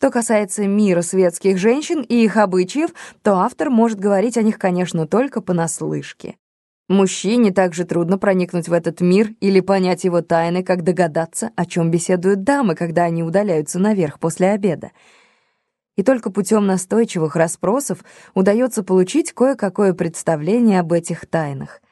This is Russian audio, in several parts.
Что касается мира светских женщин и их обычаев, то автор может говорить о них, конечно, только понаслышке. Мужчине также трудно проникнуть в этот мир или понять его тайны, как догадаться, о чем беседуют дамы, когда они удаляются наверх после обеда. И только путем настойчивых расспросов удается получить кое-какое представление об этих тайнах —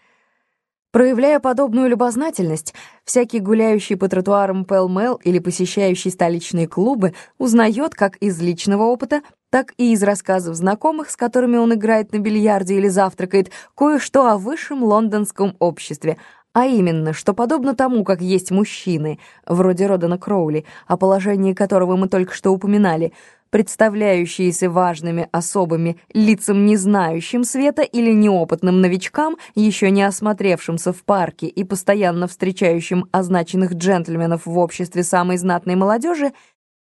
Проявляя подобную любознательность, всякий гуляющий по тротуарам Пэл-Мэл или посещающий столичные клубы узнает как из личного опыта, так и из рассказов знакомых, с которыми он играет на бильярде или завтракает, кое-что о высшем лондонском обществе, а именно, что подобно тому, как есть мужчины, вроде Родана Кроули, о положении которого мы только что упоминали — представляющиеся важными особами лицам не знающим света или неопытным новичкам, еще не осмотревшимся в парке и постоянно встречающим означенных джентльменов в обществе самой знатной молодежи,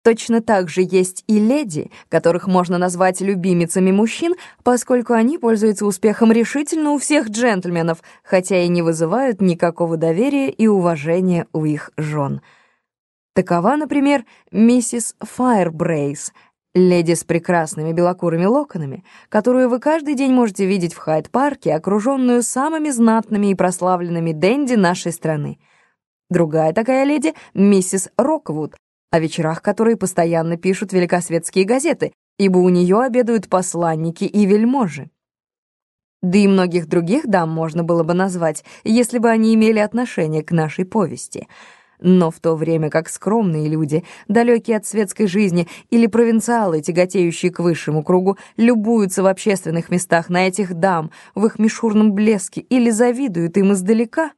Точно так же есть и леди, которых можно назвать любимицами мужчин, поскольку они пользуются успехом решительно у всех джентльменов, хотя и не вызывают никакого доверия и уважения у их жен. Такова, например, миссис Файрбрейс — Леди с прекрасными белокурыми локонами, которую вы каждый день можете видеть в Хайд-парке, окруженную самыми знатными и прославленными денди нашей страны. Другая такая леди — миссис Роквуд, о вечерах которой постоянно пишут великосветские газеты, ибо у нее обедают посланники и вельможи. Да и многих других дам можно было бы назвать, если бы они имели отношение к нашей повести — но в то время как скромные люди, далекие от светской жизни, или провинциалы, тяготеющие к высшему кругу, любуются в общественных местах на этих дам, в их мишурном блеске, или завидуют им издалека,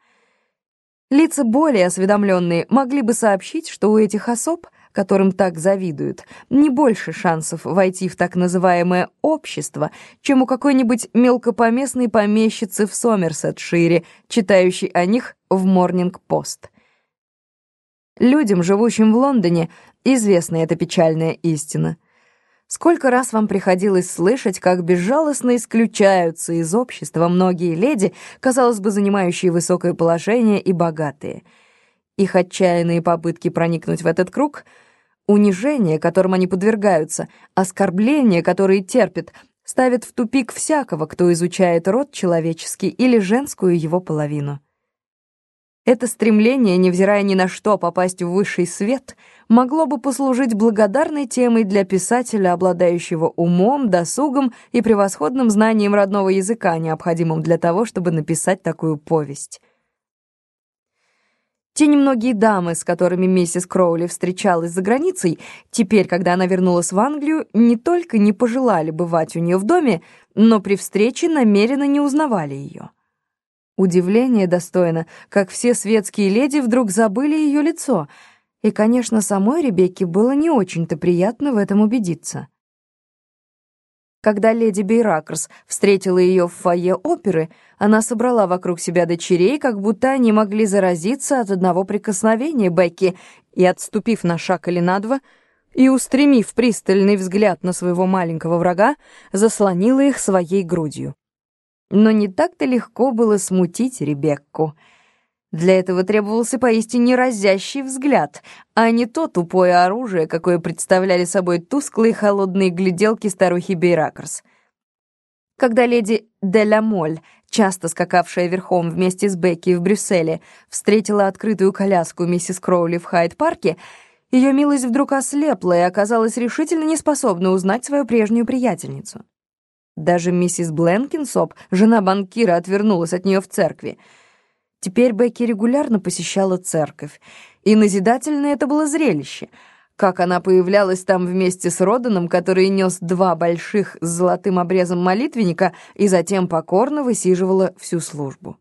лица более осведомленные могли бы сообщить, что у этих особ, которым так завидуют, не больше шансов войти в так называемое «общество», чем у какой-нибудь мелкопоместной помещицы в Сомерсетшире, читающей о них в «Морнинг-пост». Людям, живущим в Лондоне, известна эта печальная истина. Сколько раз вам приходилось слышать, как безжалостно исключаются из общества многие леди, казалось бы, занимающие высокое положение и богатые. Их отчаянные попытки проникнуть в этот круг, унижение, которым они подвергаются, оскорбления, которые терпят, ставят в тупик всякого, кто изучает род человеческий или женскую его половину. Это стремление, невзирая ни на что попасть в высший свет, могло бы послужить благодарной темой для писателя, обладающего умом, досугом и превосходным знанием родного языка, необходимым для того, чтобы написать такую повесть. Те немногие дамы, с которыми миссис Кроули встречалась за границей, теперь, когда она вернулась в Англию, не только не пожелали бывать у нее в доме, но при встрече намеренно не узнавали ее. Удивление достойно, как все светские леди вдруг забыли ее лицо, и, конечно, самой Ребекке было не очень-то приятно в этом убедиться. Когда леди Бейракерс встретила ее в фойе оперы, она собрала вокруг себя дочерей, как будто они могли заразиться от одного прикосновения Бекки, и, отступив на шаг или на два, и, устремив пристальный взгляд на своего маленького врага, заслонила их своей грудью. Но не так-то легко было смутить Ребекку. Для этого требовался поистине разящий взгляд, а не то тупое оружие, какое представляли собой тусклые холодные гляделки старухи Бейракерс. Когда леди Делямоль, часто скакавшая верхом вместе с Бекки в Брюсселе, встретила открытую коляску миссис Кроули в Хайд-парке, ее милость вдруг ослепла и оказалась решительно неспособна узнать свою прежнюю приятельницу. Даже миссис Бленкинсоп, жена банкира, отвернулась от нее в церкви. Теперь Бекки регулярно посещала церковь, и назидательно это было зрелище. Как она появлялась там вместе с Роданом, который нес два больших с золотым обрезом молитвенника и затем покорно высиживала всю службу.